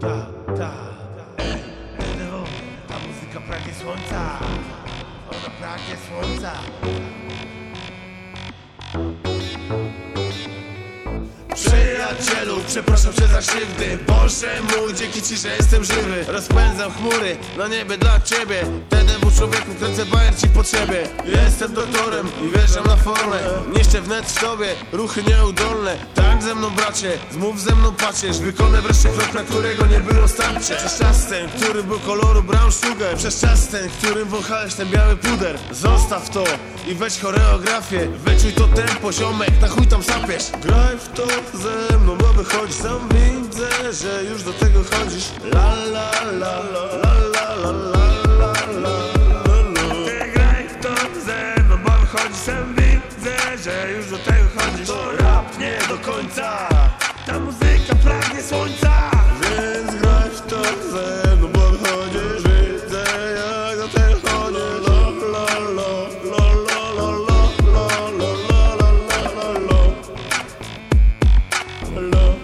Ta, ta, NWO, ta muzyka pragnie słońca. Ona pragnie słońca. Przyjacielu, przepraszam cię za krzywdy. Boże mój, dzięki ci, że jestem żywy. Rozpędzam chmury no na niebie dla ciebie. TDW człowieku, kręcę bajer ci potrzebie Jestem doktorem i wierzę na formę. Niszczę wnet w sobie, ruchy nieudolne. Tak mną bracie, zmów ze mną pacierz Wykonaj wreszcie krok, na którego nie było starcie Przez czas ten, który był koloru brown sugar Przez czas ten, którym wąchałeś ten biały puder Zostaw to i weź choreografię Wyczuj to tempo, ziomek, na chuj tam sapiesz Graj w to ze mną, bo wychodzi Sam widzę, że już do tego chodzisz La la la la la la la la la graj w to ze mną, bo wychodzi sam rap nie do końca Ta muzyka pragnie słońca Więc graj to ze mną, bo wychodzisz Widzę jak na tej chodzisz Lo, lo, lo, lo, lo, lo, lo, lo, lo, lo, lo, lo, lo, lo, lo.